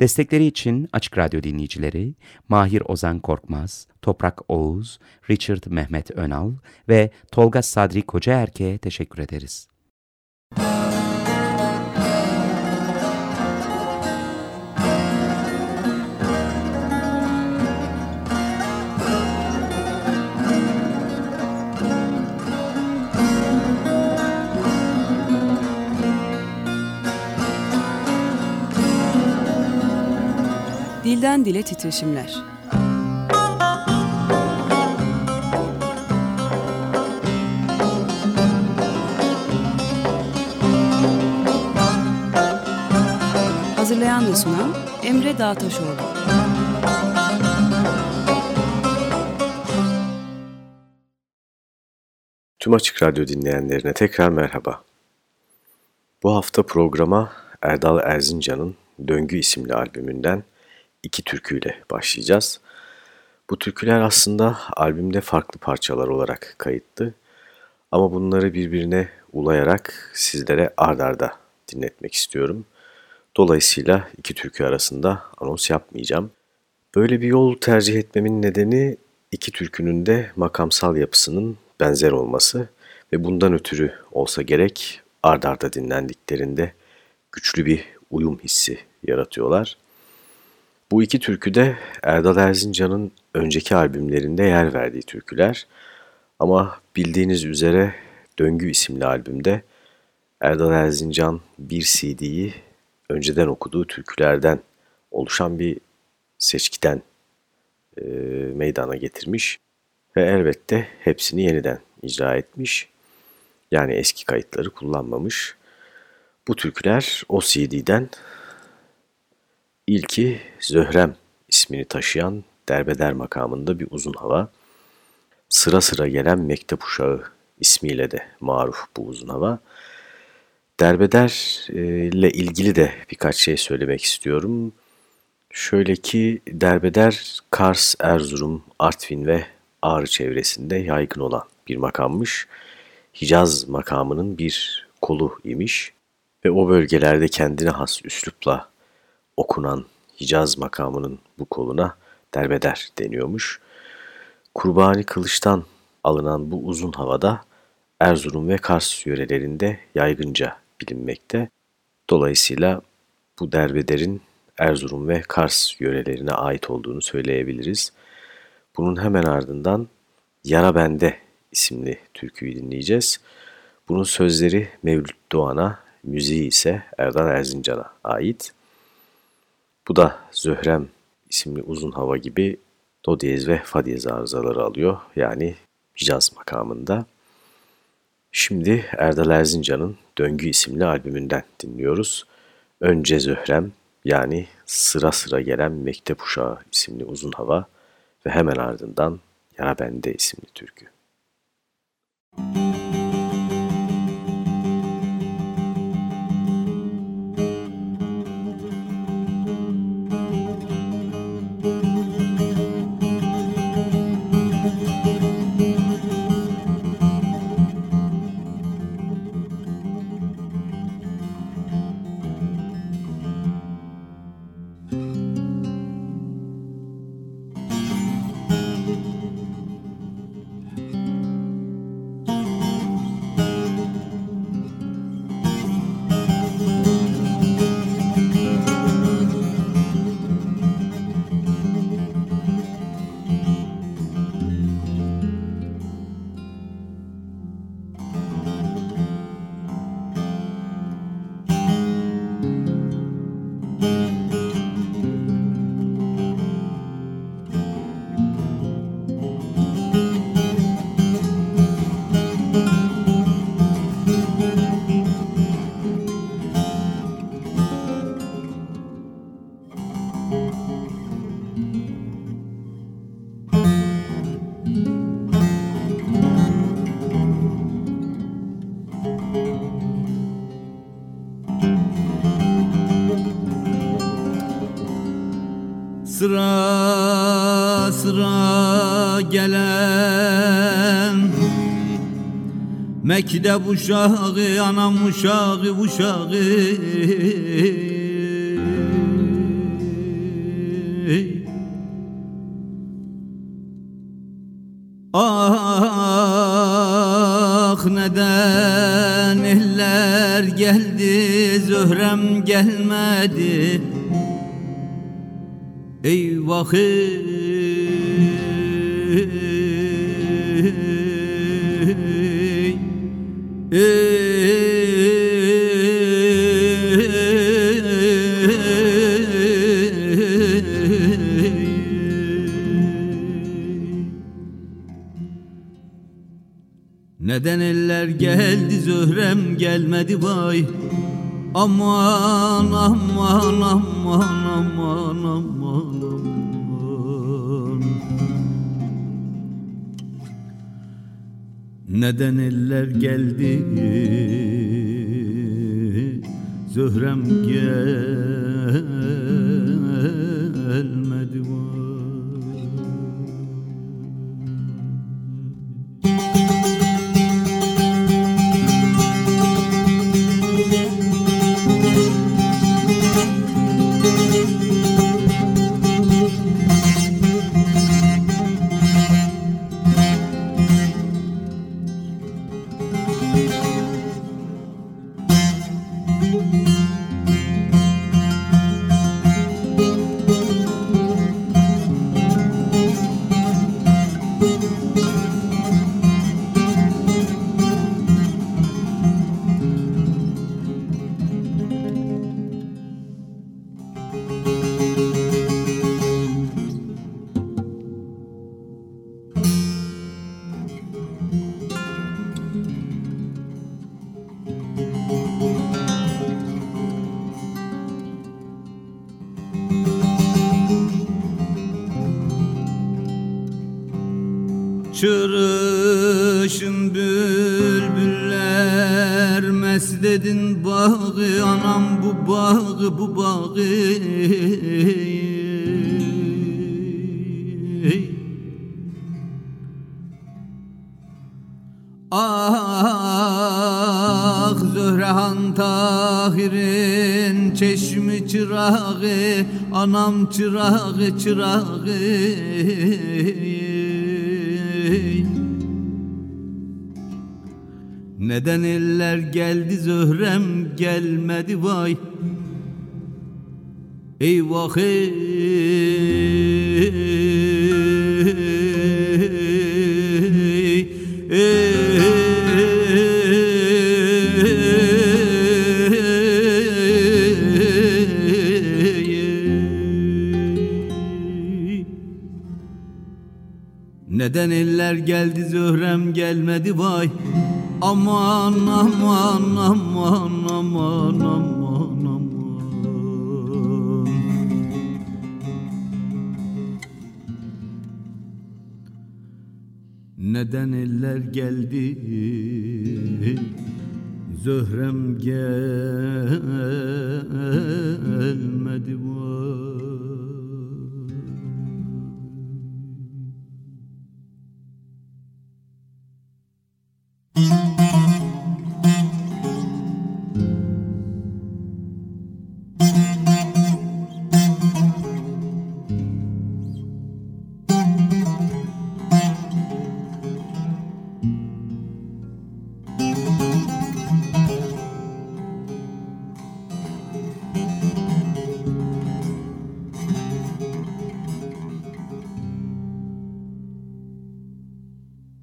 Destekleri için Açık Radyo dinleyicileri Mahir Ozan Korkmaz, Toprak Oğuz, Richard Mehmet Önal ve Tolga Sadri Kocaerke'ye teşekkür ederiz. Dilden Dile Titreşimler Hazırlayan ve sunan Emre Dağtaşoğlu Tüm Açık Radyo dinleyenlerine tekrar merhaba. Bu hafta programa Erdal Erzincan'ın Döngü isimli albümünden iki türküyle başlayacağız. Bu türküler aslında albümde farklı parçalar olarak kayıtlı ama bunları birbirine ulayarak sizlere ard arda dinletmek istiyorum. Dolayısıyla iki türkü arasında anons yapmayacağım. Böyle bir yol tercih etmemin nedeni iki türkünün de makamsal yapısının benzer olması ve bundan ötürü olsa gerek ard arda dinlendiklerinde güçlü bir uyum hissi yaratıyorlar. Bu iki türkü de Erdal Erzincan'ın önceki albümlerinde yer verdiği türküler. Ama bildiğiniz üzere Döngü isimli albümde Erdal Erzincan bir CD'yi önceden okuduğu türkülerden oluşan bir seçkiden e, meydana getirmiş ve elbette hepsini yeniden icra etmiş. Yani eski kayıtları kullanmamış. Bu türküler o CD'den İlki Zöhrem ismini taşıyan derbeder makamında bir uzun hava. Sıra sıra gelen mektep uşağı ismiyle de maruf bu uzun hava. Derbeder e, ilgili de birkaç şey söylemek istiyorum. Şöyle ki derbeder Kars, Erzurum, Artvin ve Ağrı çevresinde yaygın olan bir makammış. Hicaz makamının bir kolu imiş ve o bölgelerde kendine has üslupla okunan Hicaz makamının bu koluna derbeder deniyormuş. Kurbani kılıçtan alınan bu uzun havada Erzurum ve Kars yörelerinde yaygınca bilinmekte. Dolayısıyla bu derbederin Erzurum ve Kars yörelerine ait olduğunu söyleyebiliriz. Bunun hemen ardından Yara Bende isimli türküyü dinleyeceğiz. Bunun sözleri Mevlüt Doğan'a, müziği ise Erdal Erzincan'a ait. Bu da Zöhrem isimli uzun hava gibi do diyez ve fa diyez arızaları alıyor. Yani Hicaz makamında. Şimdi Erdal Erzincan'ın Döngü isimli albümünden dinliyoruz. Önce Zöhrem yani sıra sıra gelen Mektep Uşağı isimli uzun hava ve hemen ardından Yara Bende isimli türkü. Mektep uşağı, anam uşağı, uşağı. Ah neden eller geldi, Zöhrem gelmedi Ey vakit Neden eller geldi Zöhrem gelmedi vay. Aman aman aman aman aman aman. Neden eller geldi Zöhrem gelmedi bu bağı Ah Zöhrehan Tahir'in çeşmi çırağı Anam çırağı çırağı. Neden eller geldi Zöhrem gelmedi vay Eyvah ey, ey. Neden eller geldi Zöhrem gelmedi? Vay. Aman aman aman aman aman Neden eller geldi? Zöhrem gelmedi vay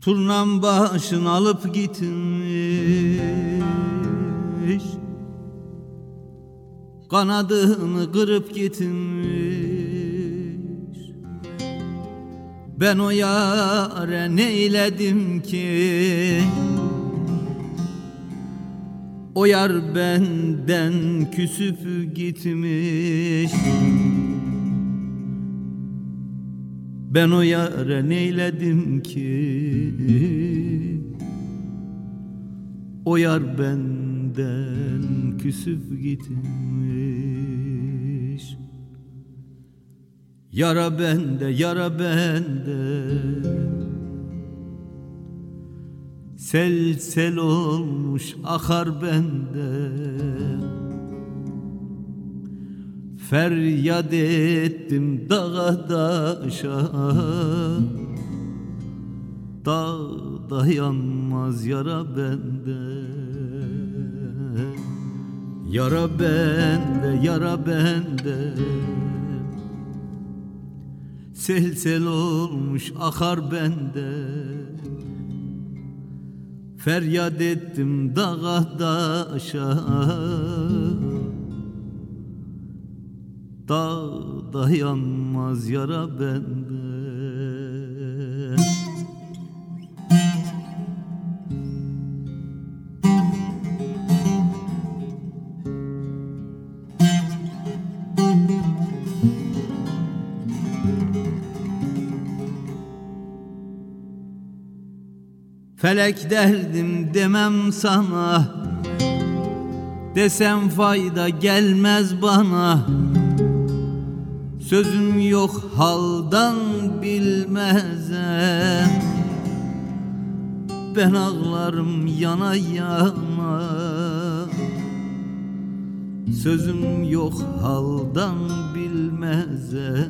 Turnam başını alıp gitmiş. Kanadını kırıp gitmiş. Ben o yare neyledim ki? O yar benden küsüp gitmiş Ben o yare neyledim ki? O yar benden küsüp gitmiş. Yara bende, yara bende. Sel sel olmuş akar bende Feryat ettim dağa daşa. Da dayanmaz yara bende. Yara bende, yara bende. Sel sel olmuş akar bende. Feryat ettim dağa daşa Da dayanmaz yara bende. Felek derdim demem sana. Desem fayda gelmez bana Sözüm yok haldan bilmezem Ben ağlarım yana yana. Sözüm yok haldan bilmezem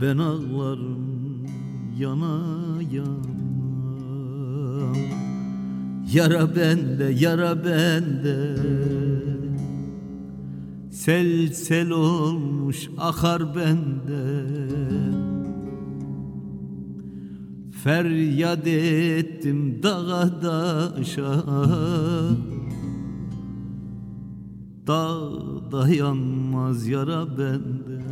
Ben ağlarım yana yana. Yara bende, yara bende Sel sel olmuş akar bende. Feryat ettim dağa daşa. Da dayanmaz yara bende.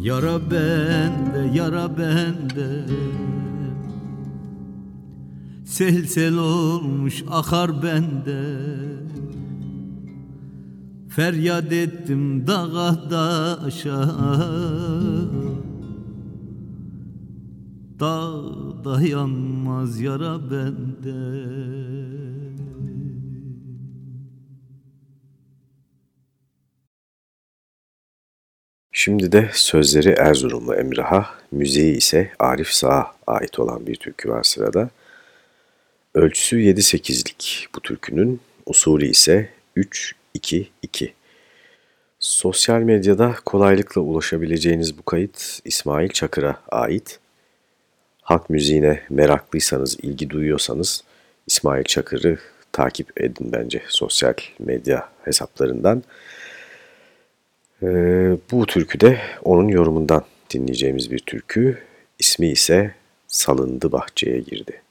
Yara bende, yara bende. Sel sel olmuş akar bende Feryat ettim dağa Da dayanmaz yara bende Şimdi de sözleri Erzurumlu Emrah'a, müziği ise Arif Sağ'a ait olan bir türkü var sırada. Ölçüsü 7-8'lik bu türkünün, usulü ise 3-2-2. Sosyal medyada kolaylıkla ulaşabileceğiniz bu kayıt İsmail Çakır'a ait. Halk müziğine meraklıysanız, ilgi duyuyorsanız İsmail Çakır'ı takip edin bence sosyal medya hesaplarından. Ee, bu türkü de onun yorumundan dinleyeceğimiz bir türkü. İsmi ise Salındı Bahçeye Girdi.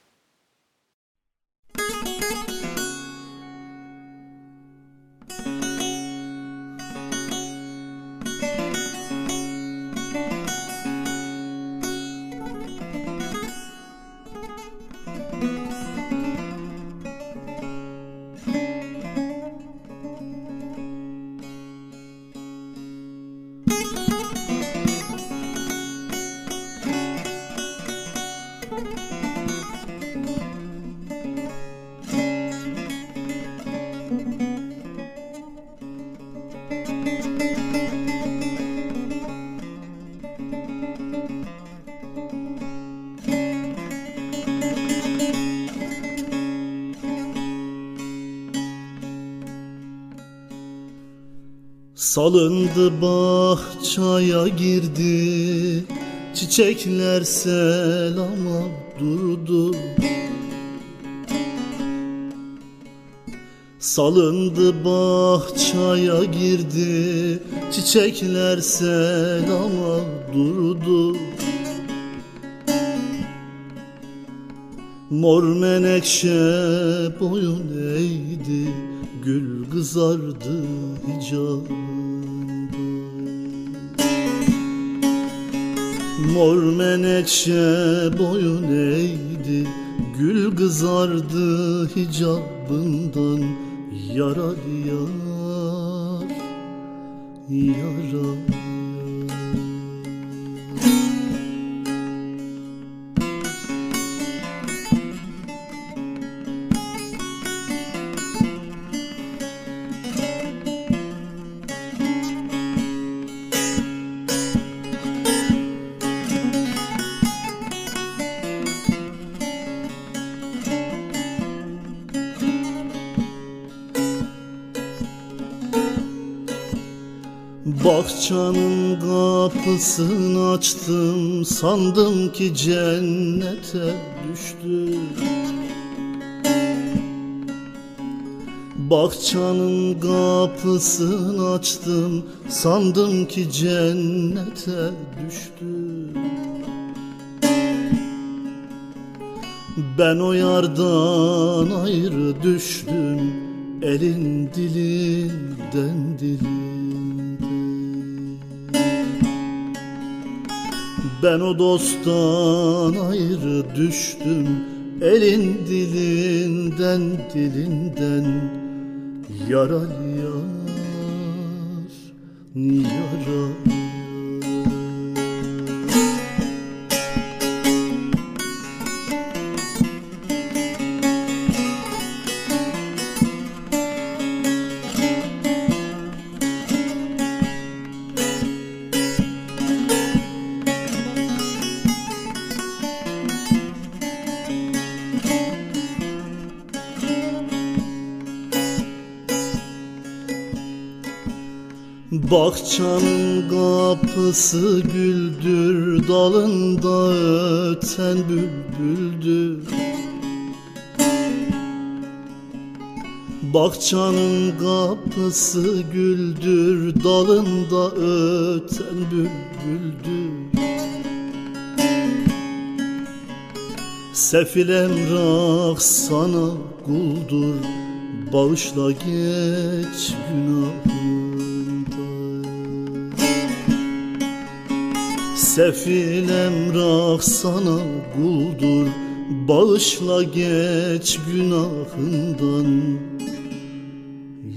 Salındı bahçaya girdi. Çiçekler selama durdu. Salındı bahçaya girdi. Çiçekler selama durdu. Mor menekşe boyun eğdi Gül kızardı menekşe boyun eğdi Gül kızardı hicabından Yarar yar Yarar kapısını açtım sandım ki cennete düştüm. Bahçanın kapısını açtım Sandım ki cennete düştüm. Ben o yardan ayrı düştüm Elin dilinden dilinden Ben o dosttan ayrı düştüm Elin dilinden dilinden. Yaralı yar, yaralı Bahçanın kapısı güldür Dalında öten bülbüldür. Bahçanın kapısı güldür Dalında öten bülbüldür. Sefil emrah sana kuldur Bağışla geç günahı Sefil emrah sana kuldur Bağışla geç günahından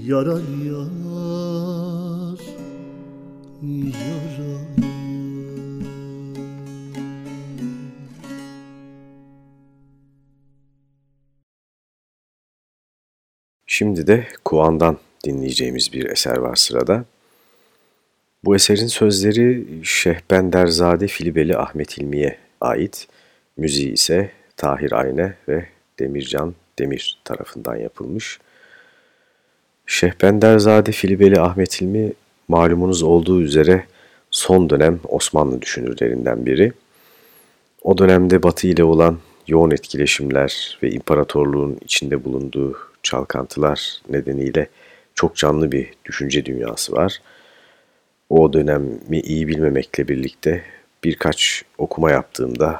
Yaralı yar Yaralı Şimdi de Kuan'dan dinleyeceğimiz bir eser var sırada. Bu eserin sözleri Şehbenderzade Filibeli Ahmet İlmi'ye ait, müziği ise Tahir Ayne ve Demircan Demir tarafından yapılmış. Şehbenderzade Filibeli Ahmet İlmi malumunuz olduğu üzere son dönem Osmanlı düşünürlerinden biri. O dönemde Batı ile olan yoğun etkileşimler ve imparatorluğun içinde bulunduğu çalkantılar nedeniyle çok canlı bir düşünce dünyası var o dönemi iyi bilmemekle birlikte birkaç okuma yaptığımda,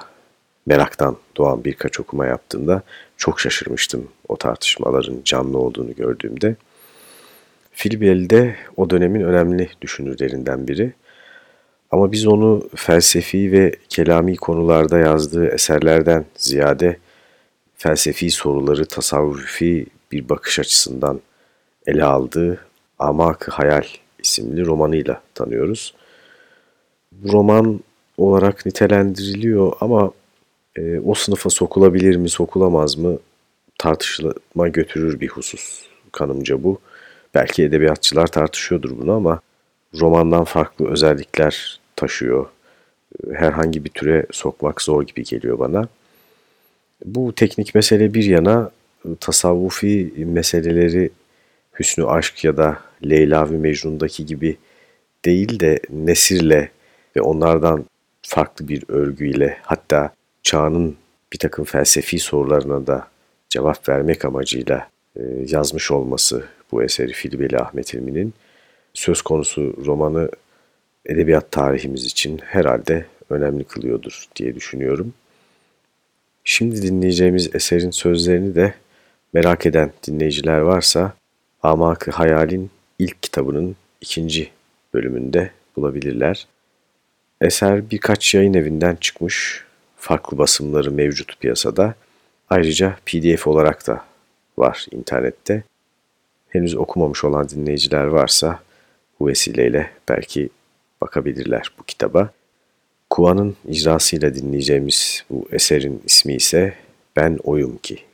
meraktan doğan birkaç okuma yaptığımda çok şaşırmıştım o tartışmaların canlı olduğunu gördüğümde. Filbel de o dönemin önemli düşünürlerinden biri. Ama biz onu felsefi ve kelami konularda yazdığı eserlerden ziyade felsefi soruları tasavvufi bir bakış açısından ele aldığı Amak Hayal isimli romanıyla tanıyoruz. Roman olarak nitelendiriliyor ama e, o sınıfa sokulabilir mi, sokulamaz mı tartışılma götürür bir husus kanımca bu. Belki edebiyatçılar tartışıyordur bunu ama romandan farklı özellikler taşıyor. Herhangi bir türe sokmak zor gibi geliyor bana. Bu teknik mesele bir yana tasavvufi meseleleri Hüsnü Aşk ya da Leyla ve Mecnun'daki gibi değil de nesirle ve onlardan farklı bir örgüyle hatta çağının bir takım felsefi sorularına da cevap vermek amacıyla e, yazmış olması bu eseri Filibeli Ahmet Emin'in söz konusu romanı edebiyat tarihimiz için herhalde önemli kılıyordur diye düşünüyorum. Şimdi dinleyeceğimiz eserin sözlerini de merak eden dinleyiciler varsa Amak-ı Hayal'in ilk kitabının ikinci bölümünde bulabilirler. Eser birkaç yayın evinden çıkmış, farklı basımları mevcut piyasada. Ayrıca pdf olarak da var internette. Henüz okumamış olan dinleyiciler varsa bu vesileyle belki bakabilirler bu kitaba. Kuvan'ın icrasıyla dinleyeceğimiz bu eserin ismi ise Ben Oyum Ki.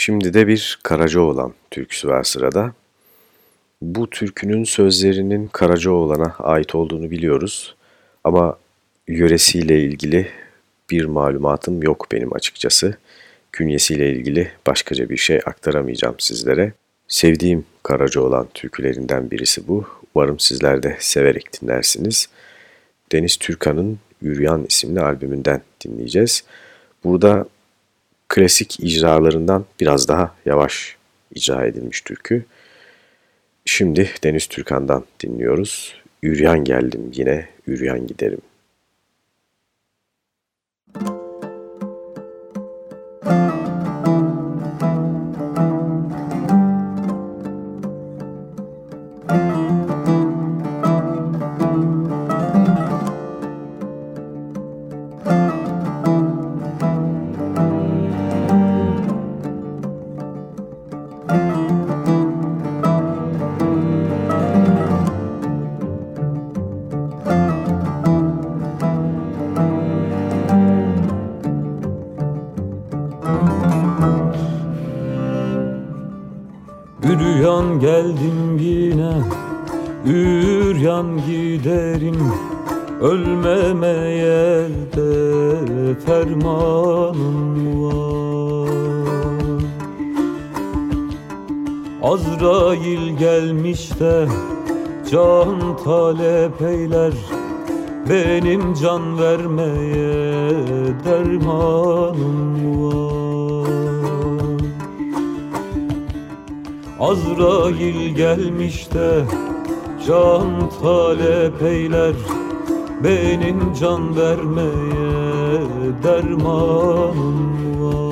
Şimdi de bir Karacaoğlan türküsü var sırada. Bu türkünün sözlerinin Karacaoğlan'a ait olduğunu biliyoruz. Ama yöresiyle ilgili bir malumatım yok benim açıkçası. Künyesiyle ilgili başkaca bir şey aktaramayacağım sizlere. Sevdiğim Karacaoğlan türkülerinden birisi bu. Umarım sizler de severek dinlersiniz. Deniz Türkan'ın Yürüyan isimli albümünden dinleyeceğiz. Burada klasik icralarından biraz daha yavaş icra edilmiş türkü. Şimdi Deniz Türkan'dan dinliyoruz. Üryan geldim yine, üryan giderim. Gelmiş de can talep eyler Benim can vermeye dermanım gelirler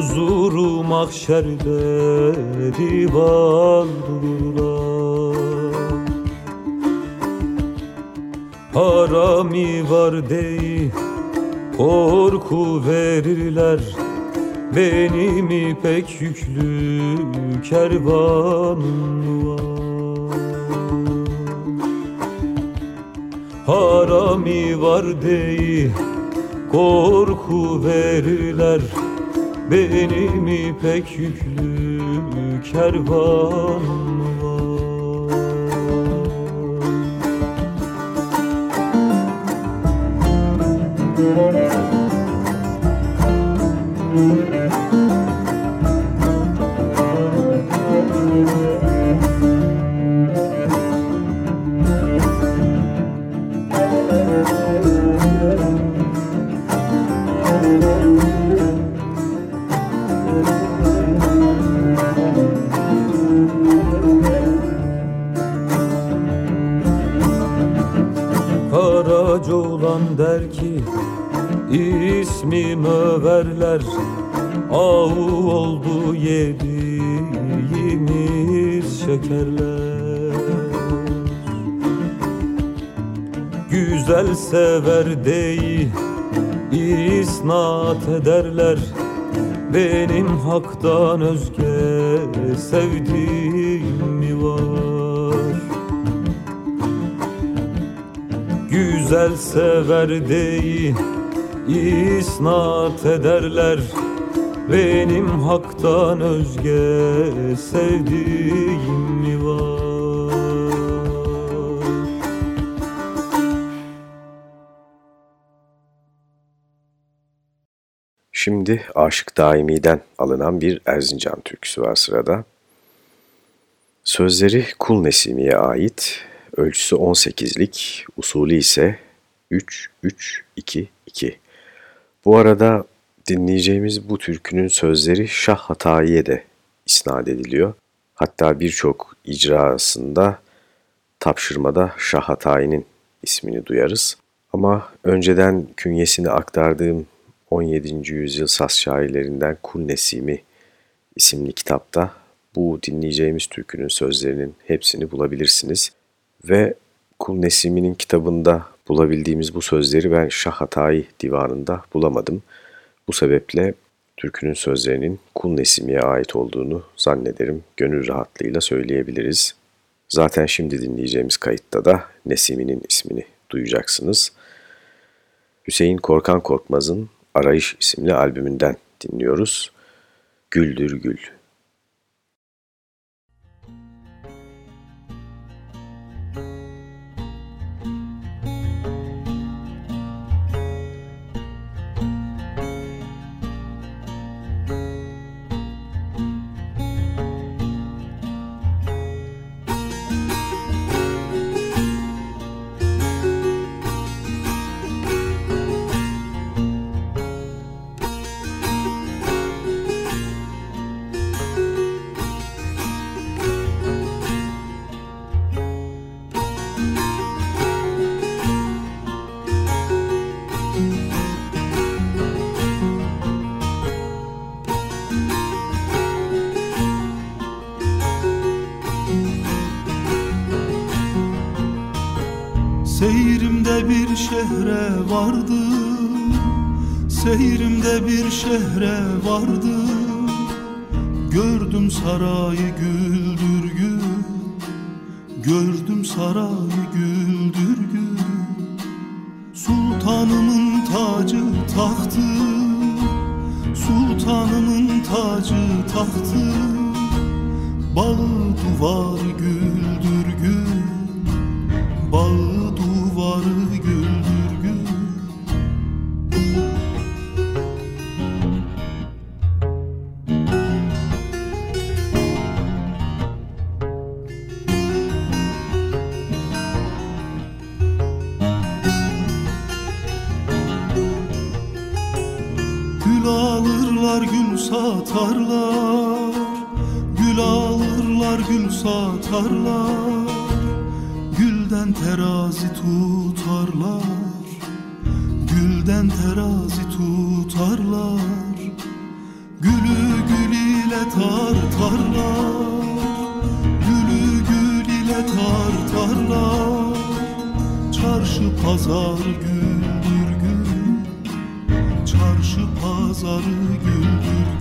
Huzuru mahşerde divan dururlar. Harami var dey korku verirler. Benim ipek yüklü kervanım var. Harami var dey korku verirler Benim ipek yüklü kervanım der ki ismim överler Ahu oldu yediğimiz şekerler. Güzel sever dey isnat ederler. Benim haktan özge sevdiğim güzel sever değil isnat ederler benim haktan özge sevdiğim mi var? Şimdi Aşık Daimi'den alınan bir Erzincan türküsü var sırada. Sözleri Kul Nesimi'ye ait, ölçüsü 18'lik, usulü ise 3-3-2-2. Bu arada dinleyeceğimiz bu türkünün sözleri Şah Hatayi'ye de isnat ediliyor. Hatta birçok icrasında tapşırmada Şah Hatayi'nin ismini duyarız. Ama önceden künyesini aktardığım 17. yüzyıl Saz şairlerinden Kul Nesimi isimli kitapta bu dinleyeceğimiz türkünün sözlerinin hepsini bulabilirsiniz. Ve Kul Nesimi'nin kitabında bulabildiğimiz bu sözleri ben Şah Hatayi divanında bulamadım. Bu sebeple türkünün sözlerinin Kul Nesimi'ye ait olduğunu zannederim gönül rahatlığıyla söyleyebiliriz. Zaten şimdi dinleyeceğimiz kayıtta da Nesimi'nin ismini duyacaksınız. Hüseyin Korkan Korkmaz'ın Arayış isimli albümünden dinliyoruz. Güldür Gül. Satarlar. Gül alırlar gül satarlar. Gülden terazi tutarlar. Gülden terazi tutarlar. Gülü gül ile tartarlar. Gülü gül ile tartarlar. Çarşı pazar güldür pazarı güldür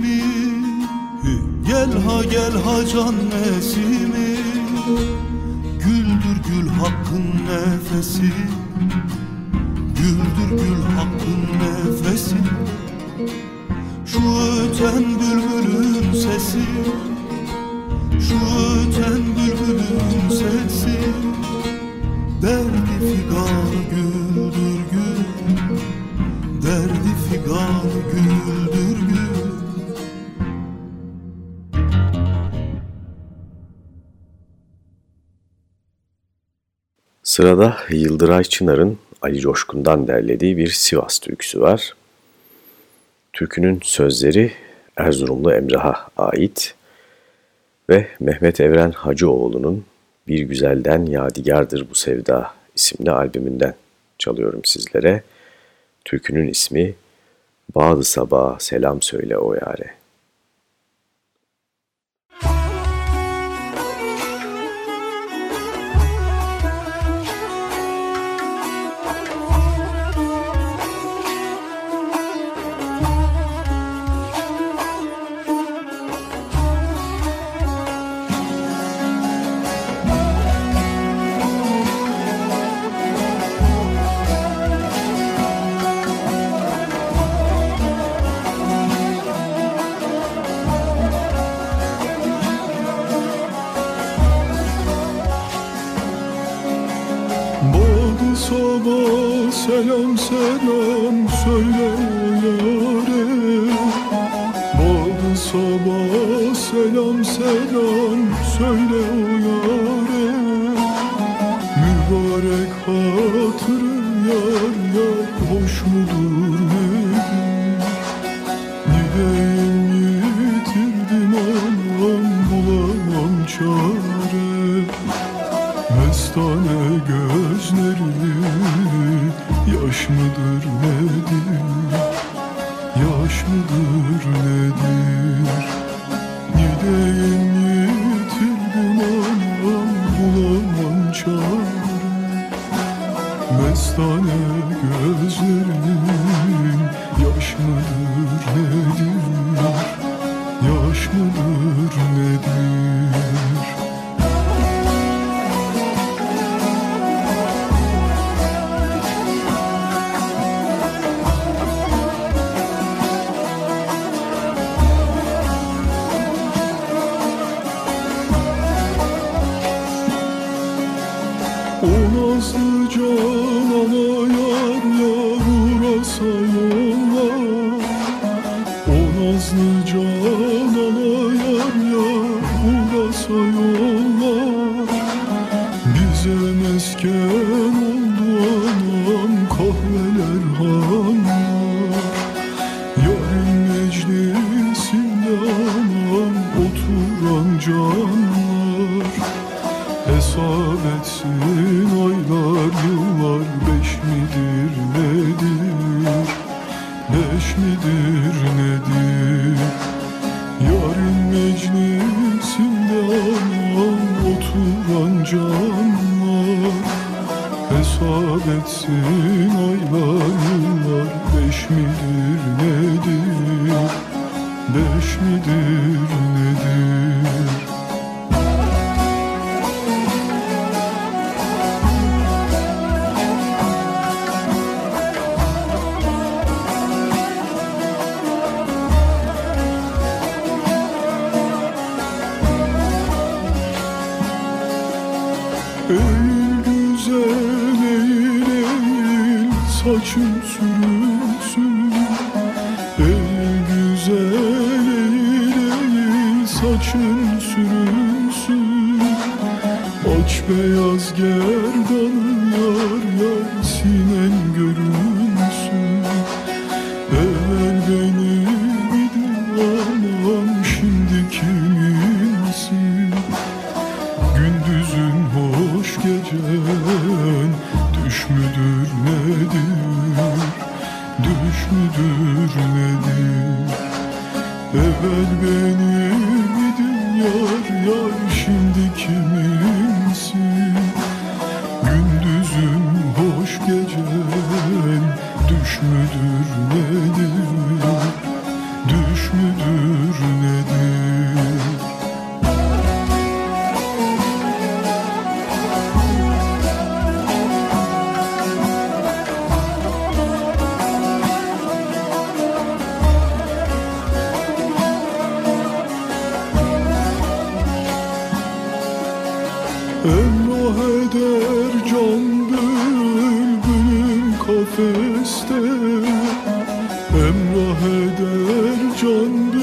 nesimi? Gel ha gel ha can nesimi. Güldür gül hakkın nefesi. Güldür gül hakkın nefesi. Şu öten bülbülün sesi. Şu öten bülbülün sesi. Derdi figan güldür gül. Derdi figan güldür Sırada Yıldıray Çınar'ın Ali Coşkun'dan derlediği bir Sivas türküsü var. Türkünün sözleri Erzurumlu Emrah'a ait ve Mehmet Evren Hacıoğlu'nun Bir Güzelden Yadigardır Bu Sevda isimli albümünden çalıyorum sizlere. Türkünün ismi Bağlı Sabah Selam Söyle O Yare. Selam selam söyle o yare Bağlı sabah selam selam söyle hesap etsin aylar yıllar Beş midir nedir, beş midir nedir Şimdi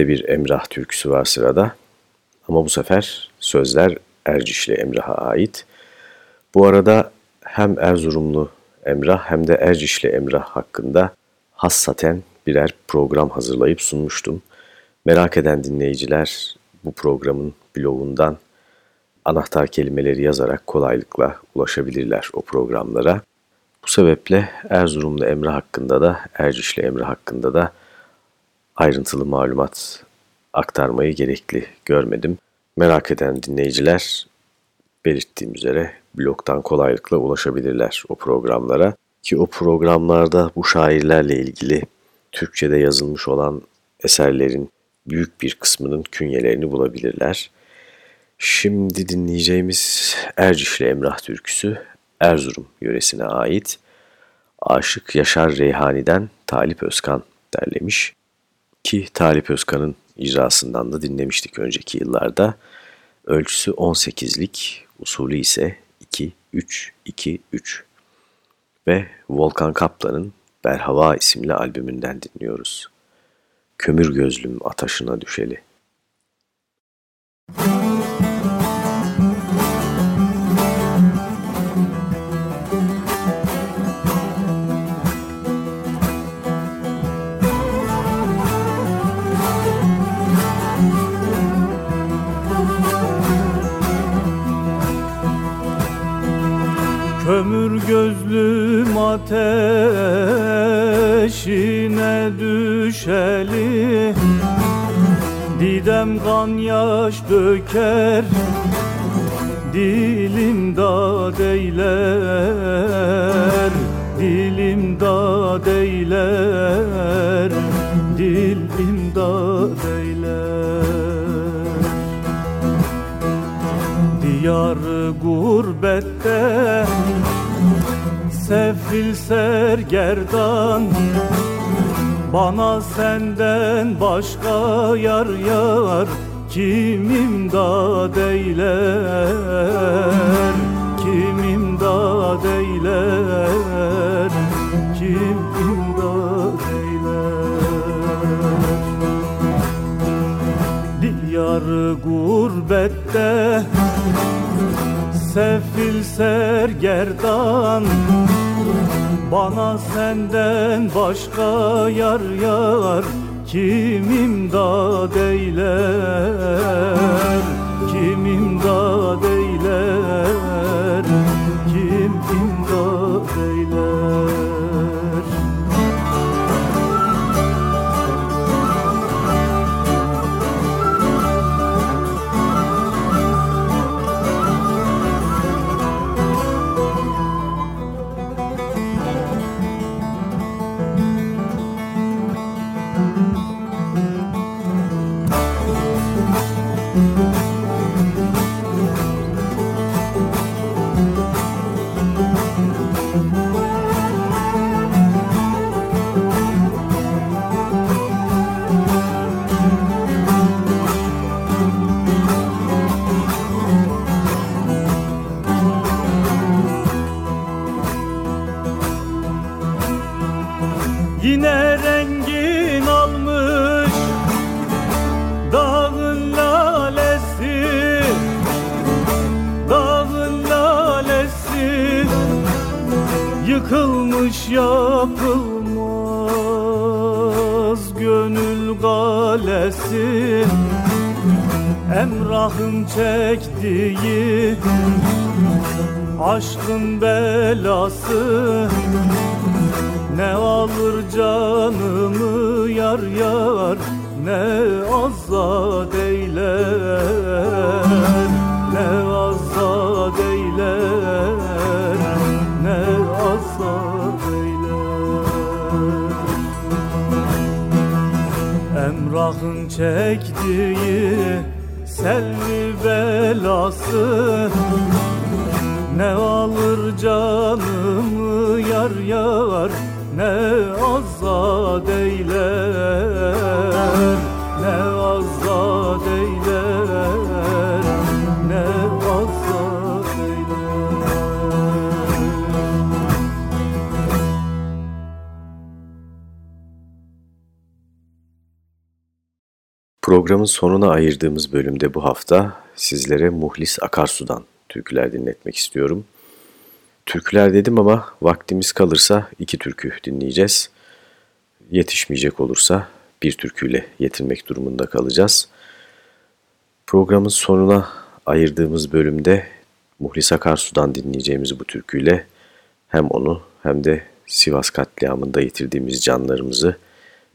de bir Emrah türküsü var sırada. Ama bu sefer sözler Ercişli Emrah'a ait. Bu arada hem Erzurumlu Emrah hem de Ercişli Emrah hakkında hassaten birer program hazırlayıp sunmuştum. Merak eden dinleyiciler bu programın blogundan anahtar kelimeleri yazarak kolaylıkla ulaşabilirler o programlara. Bu sebeple Erzurumlu Emrah hakkında da Ercişli Emrah hakkında da ayrıntılı malumat aktarmayı gerekli görmedim. Merak eden dinleyiciler belirttiğim üzere blogdan kolaylıkla ulaşabilirler o programlara. Ki o programlarda bu şairlerle ilgili Türkçe'de yazılmış olan eserlerin büyük bir kısmının künyelerini bulabilirler. Şimdi dinleyeceğimiz Ercişli Emrah türküsü Erzurum yöresine ait. Aşık Yaşar Reyhani'den Talip Özkan derlemiş ki Talip Özkan'ın icrasından da dinlemiştik önceki yıllarda. Ölçüsü 18'lik, usulü ise 2-3-2-3 ve Volkan Kaplan'ın Berhava isimli albümünden dinliyoruz. Kömür gözlüm ataşına düşeli. Müzik ateşine düşeli Didem kan yaş döker Dilim da deyler Dilim da deyler Dilim da deyler Diyar gurbette Sefil sergerdan Bana senden başka yar yar Kim imdad eyler? Kim imdad eyler? Kim imdad eyler? Diyar gurbette Sefil sergerdan bana senden başka yar yar Kim imdad eyler Kim imdad eyler yapılmaz gönül galesi. Emrah'ın çektiği aşkın belası. Ne alır canımı yar yar ne azad eyler Emrah'ın çektiği selvi belası. Ne alır canımı yar yar Ne azad eyler Programın sonuna ayırdığımız bölümde bu hafta sizlere Muhlis Akarsu'dan türküler dinletmek istiyorum. Türküler dedim ama vaktimiz kalırsa iki türkü dinleyeceğiz. Yetişmeyecek olursa bir türküyle yetinmek durumunda kalacağız. Programın sonuna ayırdığımız bölümde Muhlis Akarsu'dan dinleyeceğimiz bu türküyle hem onu hem de Sivas katliamında yitirdiğimiz canlarımızı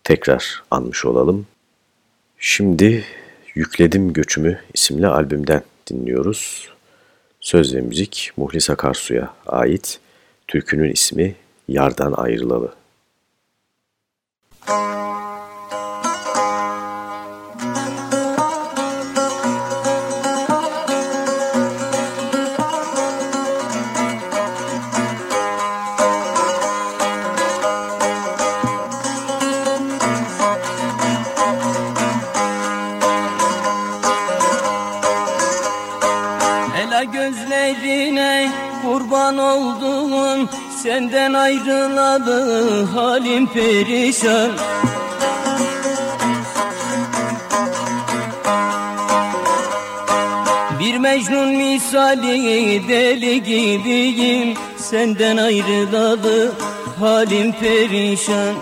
tekrar anmış olalım. Şimdi Yükledim Göçümü isimli albümden dinliyoruz. Söz ve müzik Muhlis Akarsu'ya ait. Türkünün ismi Yardan Ayrılalı. Senden ayrılalı halim perişan. Bir Mecnun misali deli gibiyim Senden ayrılalı halim perişan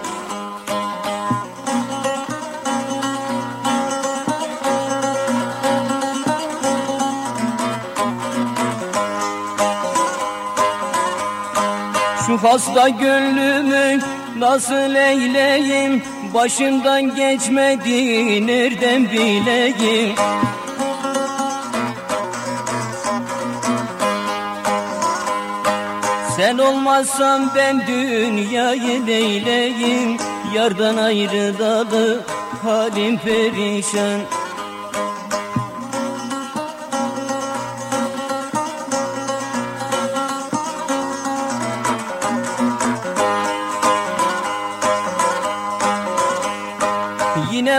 Hasta gönlümü nasıl eyleyim? Başımdan geçmedi nereden bileyim? Sen olmazsan ben dünyayı neyleyim? Yardan ayrılalı halim perişan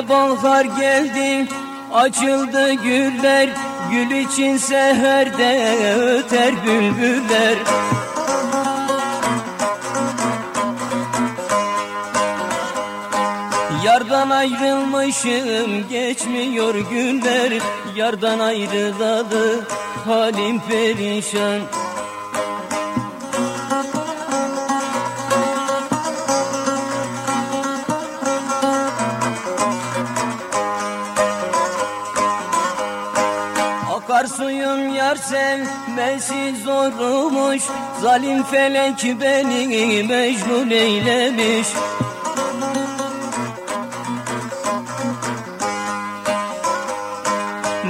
Yine bahar geldi açıldı güller. Gül için seherde öter bülbüller. Yardan ayrılmışım geçmiyor günler Yardan ayrılalı halim perişan yar sevmesi zormuş Zalim felek beni mecnun eylemiş.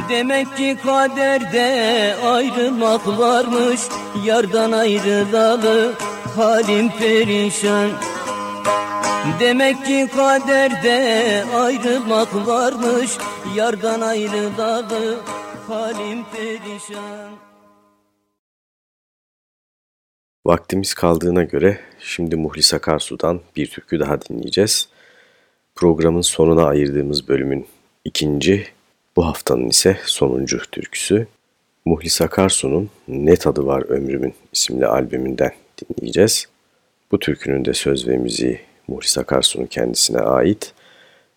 Demek ki kaderde ayrılmak varmış Yardan ayrılalı halim perişan. Demek ki kaderde ayrılmak varmış Yardan ayrılalı halim perişan Vaktimiz kaldığına göre şimdi Muhlis Akarsu'dan bir türkü daha dinleyeceğiz. Programın sonuna ayırdığımız bölümün ikinci bu haftanın ise sonuncu türküsü Muhlis Akarsu'nun Ne Tadı Var Ömrümün isimli albümünden dinleyeceğiz. Bu türkünün de söz ve müziği Muhlis Akarsu'nun kendisine ait.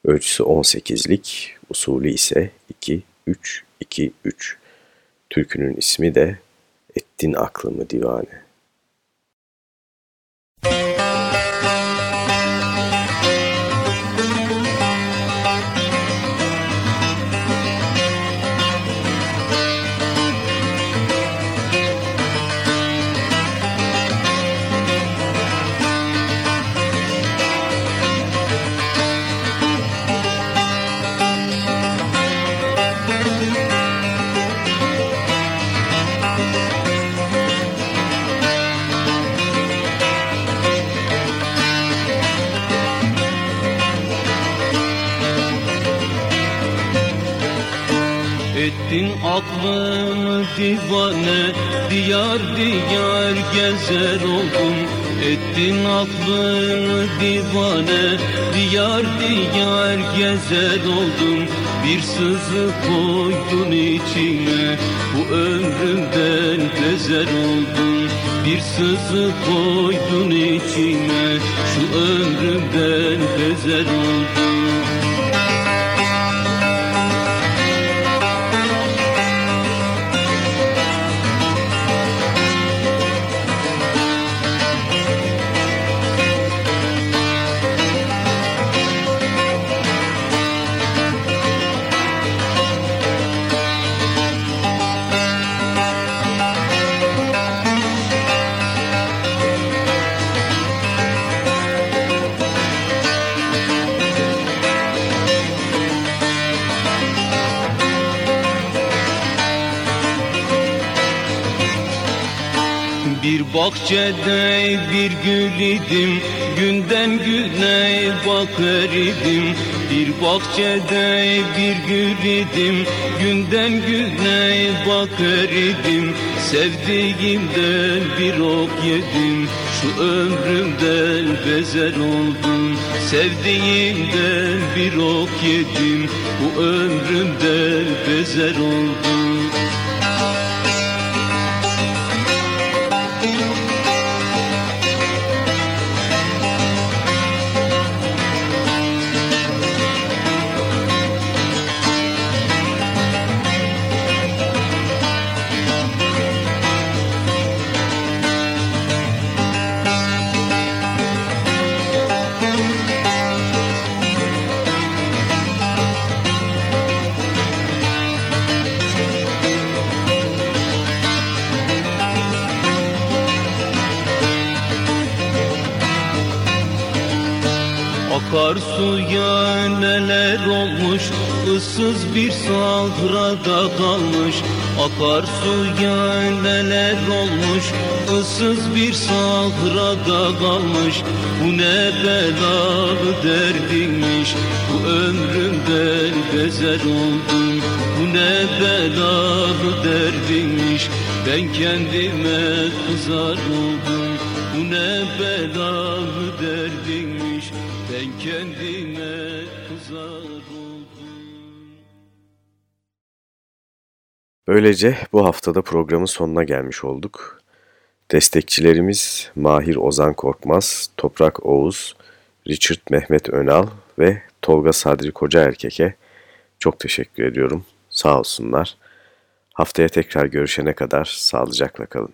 Ölçüsü 18'lik, usulü ise 2-3-2-3. Türkünün ismi de Ettin Aklımı Divane. Divane Diyar diyar gezer oldum. Ettin aklımı divane Diyar diyar gezer oldum. Bir sızı koydun içime Bu ömrümden bezer oldum. Bir sızı koydun içime Şu ömrümden bezer oldum bahçede bir gül idim Günden güne bakar idim. Bir bahçede bir gül idim Günden güne bakar idim. Sevdiğimden bir ok yedim Şu ömrümden bezer oldum. Sevdiğimden bir ok yedim Bu ömrümden bezer oldum Akarsuya neler olmuş ıssız bir sahrada kalmış. Akarsuya neler olmuş ıssız bir sahrada kalmış. Bu ne belalı derdinmiş Bu ömrümden bezer oldum. Bu ne belalı derdinmiş Ben kendime kızar oldum. Bu ne belalı derdinmiş kendime tuzak Böylece bu haftada programın sonuna gelmiş olduk. Destekçilerimiz Mahir Ozan Korkmaz, Toprak Oğuz, Richard Mehmet Önal ve Tolga Sadri Koca Erkek'e çok teşekkür ediyorum. Sağ olsunlar. Haftaya tekrar görüşene kadar sağlıcakla kalın.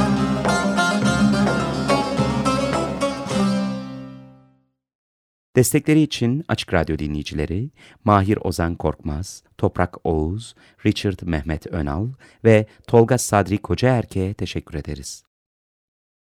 Destekleri için Açık Radyo dinleyicileri Mahir Ozan Korkmaz, Toprak Oğuz, Richard Mehmet Önal ve Tolga Sadri Kocaerke'ye teşekkür ederiz.